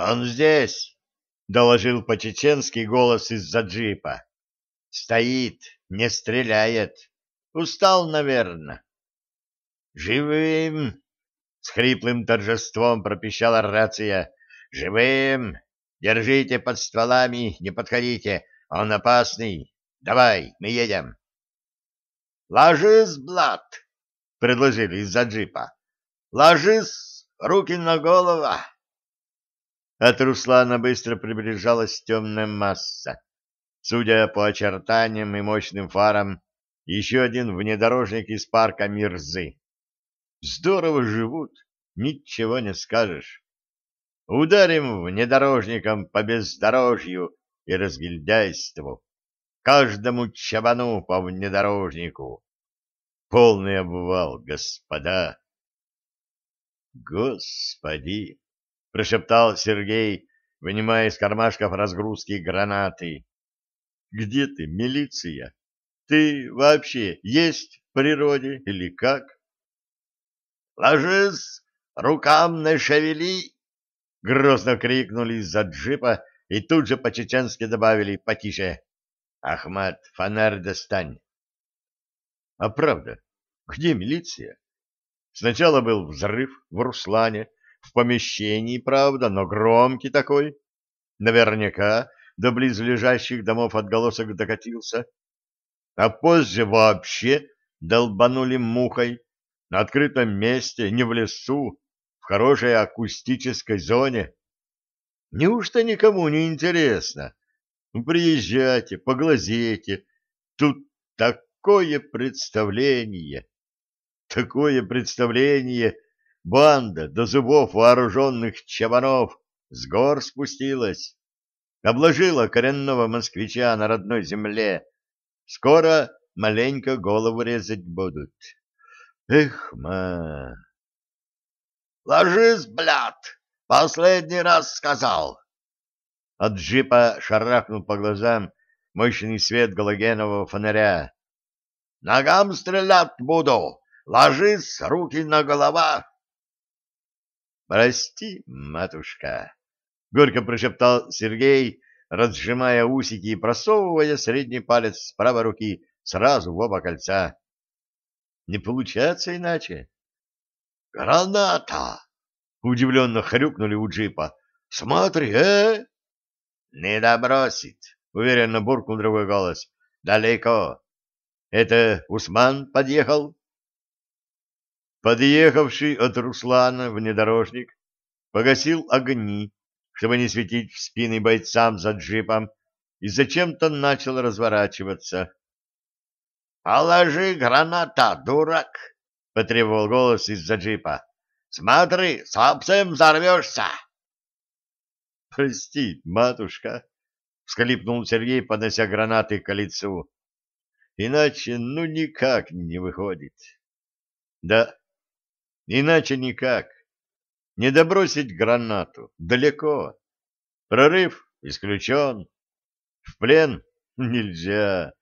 Он здесь, доложил по-чеченски голос из-за джипа. Стоит, не стреляет. Устал, наверное. Живым! С хриплым торжеством пропищала рация. Живым! Держите под стволами, не подходите. Он опасный. Давай, мы едем. Ложись, Блад, предложили из-за джипа. Ложись, руки на голову. От Руслана быстро приближалась темная масса. Судя по очертаниям и мощным фарам, еще один внедорожник из парка Мирзы. Здорово живут, ничего не скажешь. Ударим внедорожником по бездорожью и разгильдяйству. Каждому чабану по внедорожнику. Полный обвал, господа. Господи! — прошептал Сергей, вынимая из кармашков разгрузки гранаты. — Где ты, милиция? Ты вообще есть в природе или как? — Ложись, рукам не шевели! — грозно крикнули из-за джипа и тут же по-чеченски добавили потише. — Ахмат, фонарь достань. — А правда, где милиция? Сначала был взрыв в Руслане, в помещении, правда, но громкий такой. Наверняка до близлежащих домов отголосок докатился. А позже вообще долбанули мухой на открытом месте, не в лесу, в хорошей акустической зоне. Неужто никому не интересно? Ну, приезжайте, поглазейте. Тут такое представление, такое представление Банда до зубов вооруженных чабанов с гор спустилась, обложила коренного москвича на родной земле. Скоро маленько голову резать будут. Эх, ма! Ложись, блядь! Последний раз сказал! От джипа шарахнул по глазам мощный свет галогенового фонаря. Ногам стрелять буду! Ложись, руки на голова! Прости, матушка, — горько прошептал Сергей, разжимая усики и просовывая средний палец с правой руки сразу в оба кольца. Не получается иначе. «Граната!» — удивленно хрюкнули у джипа. «Смотри, э!» «Не добросит!» — уверенно буркнул другой голос. «Далеко. Это Усман подъехал?» Подъехавший от Руслана внедорожник погасил огни, чтобы не светить в спины бойцам за джипом, и зачем-то начал разворачиваться. — Положи граната, дурак! — потребовал голос из-за джипа. — Смотри, совсем взорвешься! — Прости, матушка! — всхлипнул Сергей, поднося гранаты к лицу. — Иначе ну никак не выходит. — Да, Иначе никак. Не добросить гранату. Далеко. Прорыв исключен. В плен нельзя.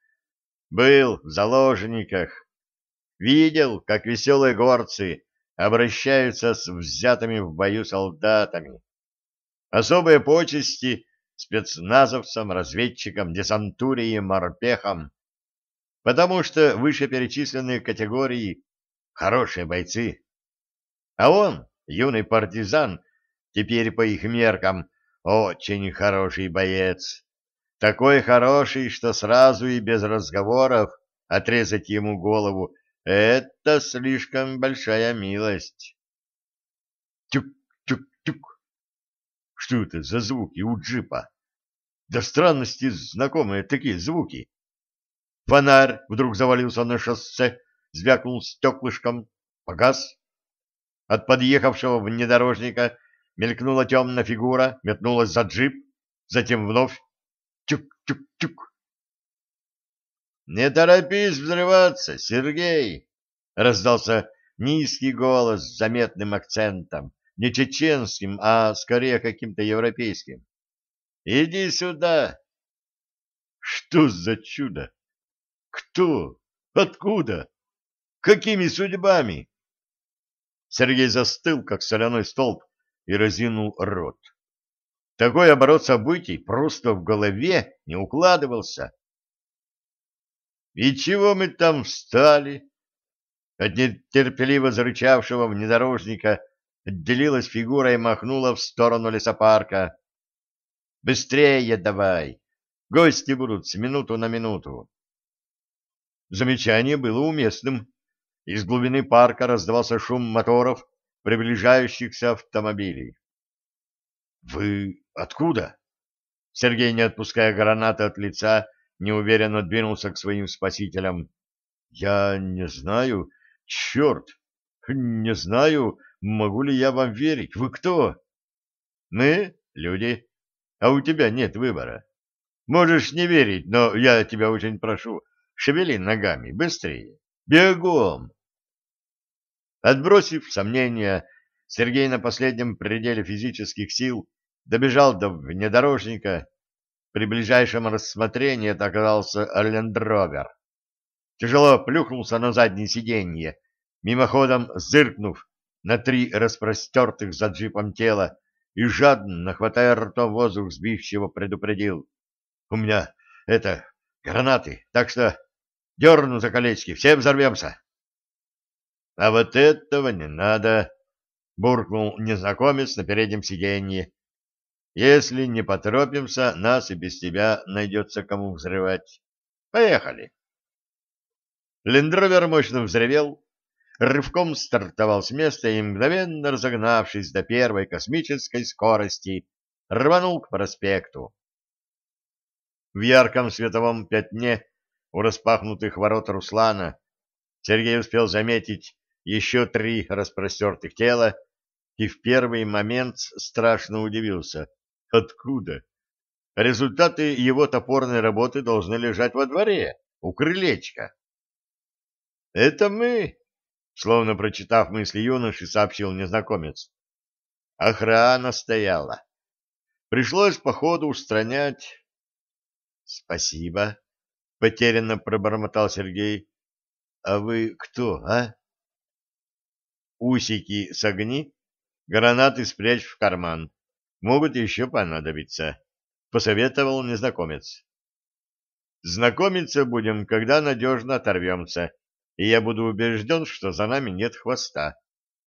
Был в заложниках. Видел, как веселые горцы обращаются с взятыми в бою солдатами. Особые почести спецназовцам, разведчикам, десантуре и морпехам, потому что вышеперечисленные категории — хорошие бойцы. А он, юный партизан, теперь по их меркам, очень хороший боец. Такой хороший, что сразу и без разговоров отрезать ему голову — это слишком большая милость. Тюк-тюк-тюк. Что это за звуки у джипа? Да странности знакомые такие звуки. Фонарь вдруг завалился на шоссе, звякнул стеклышком, погас. От подъехавшего внедорожника мелькнула темная фигура, метнулась за джип, затем вновь тюк-тюк-тюк. «Не торопись взрываться, Сергей!» — раздался низкий голос с заметным акцентом, не чеченским, а скорее каким-то европейским. «Иди сюда!» «Что за чудо? Кто? Откуда? Какими судьбами?» Сергей застыл, как соляной столб, и разинул рот. Такой оборот событий просто в голове не укладывался. «И чего мы там встали?» От нетерпеливо зарычавшего внедорожника отделилась фигура и махнула в сторону лесопарка. «Быстрее давай! Гости будут с минуту на минуту!» Замечание было уместным. Из глубины парка раздавался шум моторов приближающихся автомобилей. «Вы откуда?» Сергей, не отпуская гранаты от лица, неуверенно двинулся к своим спасителям. «Я не знаю. Черт! Не знаю, могу ли я вам верить. Вы кто?» «Мы — люди, а у тебя нет выбора. Можешь не верить, но я тебя очень прошу, шевели ногами, быстрее. Бегом!» Отбросив сомнения, Сергей на последнем пределе физических сил добежал до внедорожника. При ближайшем рассмотрении это оказался Лендровер. Тяжело плюхнулся на заднее сиденье, мимоходом зыркнув на три распростертых за джипом тела и жадно, хватая ртом воздух сбивчиво, предупредил. — У меня, это, гранаты, так что дерну за колечки, все взорвемся. — А вот этого не надо, — буркнул незнакомец на переднем сиденье. Если не поторопимся, нас и без тебя найдется кому взрывать. Поехали. Лендровер мощно взревел, рывком стартовал с места и, мгновенно разогнавшись до первой космической скорости, рванул к проспекту. В ярком световом пятне у распахнутых ворот Руслана Сергей успел заметить еще три распростертых тела и в первый момент страшно удивился. Откуда? Результаты его топорной работы должны лежать во дворе, у крылечка. «Это мы!» — словно прочитав мысли юноши, сообщил незнакомец. «Охрана стояла. Пришлось по ходу устранять...» «Спасибо», — потерянно пробормотал Сергей. «А вы кто, а?» «Усики согни, гранаты спрячь в карман. Могут еще понадобиться, — посоветовал незнакомец. Знакомиться будем, когда надежно оторвемся, и я буду убежден, что за нами нет хвоста.